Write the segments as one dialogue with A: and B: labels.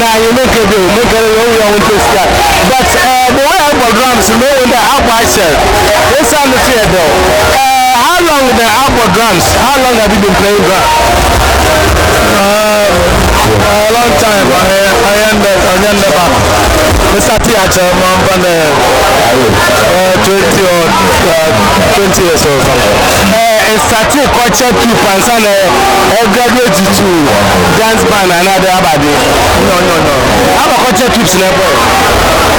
A: na anyị mekebe mekere ya onye ọnwụ nte sika but uh, the way I for drums no wonder akwa ahyɛ this sound is here though. Uh, how long the akwa drums how long have you been playing drums
B: a long time. I I end up I end up Mr. T actually man from the uh, 20 or uh, 20 years old
A: Asante culture group and san ẹ graduate to dance band and adé abàdé.
B: No no no.
A: How about culture groups na boy?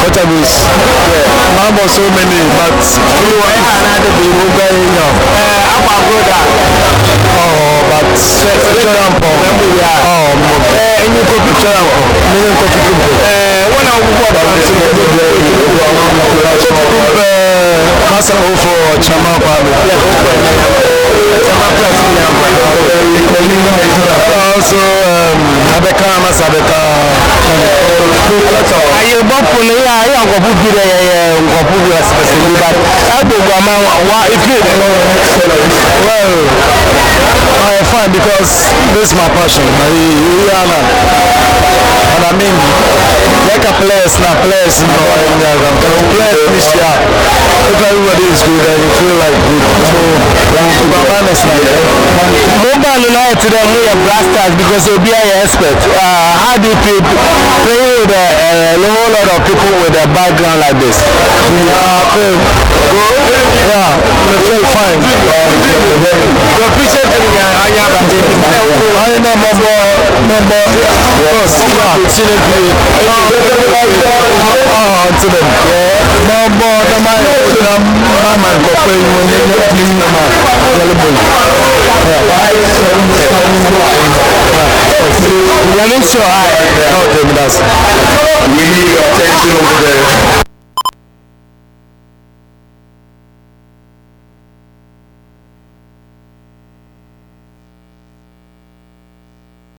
B: Culture groups. Yeah. Mambo so many but.
A: Ìwọ ẹ̀ hàn adé
B: bí mo gbẹ́
A: yín yàn. Ẹ akwa agoda.
B: Ọ̀ but. Picture am
A: pọ̀.
B: Ọ̀ mo.
A: Ẹ ẹni kò picture am pọ̀.
B: Mi ni kò picture pọ̀.
A: Ẹ wọ́n náà wúwo àbá
B: mi sí mi. Ṣé kò tún bẹ́ẹ̀ Masa Ofo Chama Kwame?
A: sadaka ayo bɔpu ni ya ya nkɔpu bi dɛ yɛ yɛ nkɔpu bi asipɛsɛli ba agbogbo ama wa ife
B: well i am because this my passion. Na yi yi ana mean like a place na place nɔ ɛnyɛ kan place ni sia everybody
A: mo bá a nínú ayé ti dẹ̀ mú yẹ blasters because obi ayé expert uh, how do you feel playing with a, a whole lot of people with a background like this.
B: yeah okay yeah I feel fine
A: your picture ti ní ayé abàjẹ́
B: I know my boy my boy yes yeah
A: sílẹ̀ fi
B: oh to them boy the man the man man go play when you get clean the man
A: ní sọ ayé.
B: okay that's
C: We need your attention over there.